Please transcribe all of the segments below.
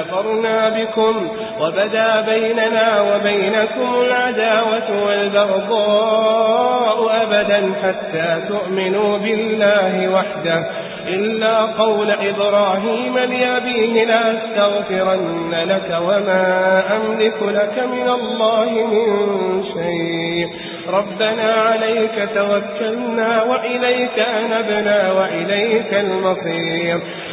كفرنا بكم وبدا بيننا وبينكم العداوة والبغضاء أبدا حتى تؤمنوا بالله وحده. إلا قول إبراهيم لأبيه لا أستغفرن لك وما أملك لك من الله من شيء. ربنا عليك توكلنا وإليك أنبنا وإليك المصير.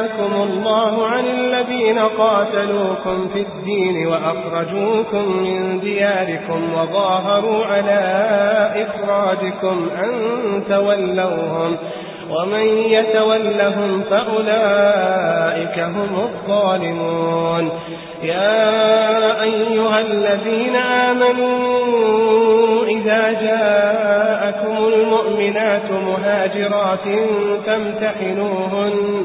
ينهاكم الله عن الذين قاتلوكم في الدين وأخرجوكم من دياركم وظاهروا على إخراجكم أن تولوهم ومن يتولهم فأولئك هم الظالمون. يا أيها الذين آمنوا إذا جاءكم المؤمنات مهاجرات فامتحنوهن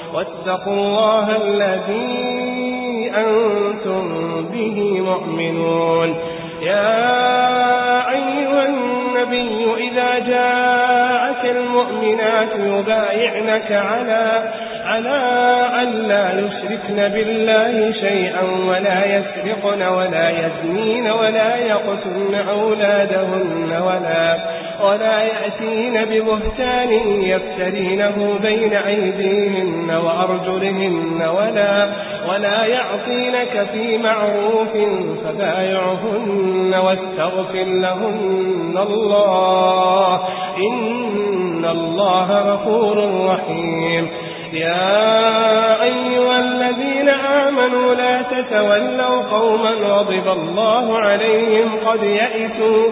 واتقوا الله الذي أنتم به مؤمنون. يا أيها النبي إذا جاءك المؤمنات يبايعنك على على أن لا يشركن بالله شيئا ولا يسرقن ولا يزنين ولا يقتلن أولادهن ولا ولا يأتين ببهتان يفترينه بين أيديهن وأرجلهن ولا, ولا يعطينك في معروف فبايعهن واستغفر لهن الله. إن الله غفور رحيم. يا أيها الذين آمنوا لا تتولوا قوما غضب الله عليهم قد يئسوا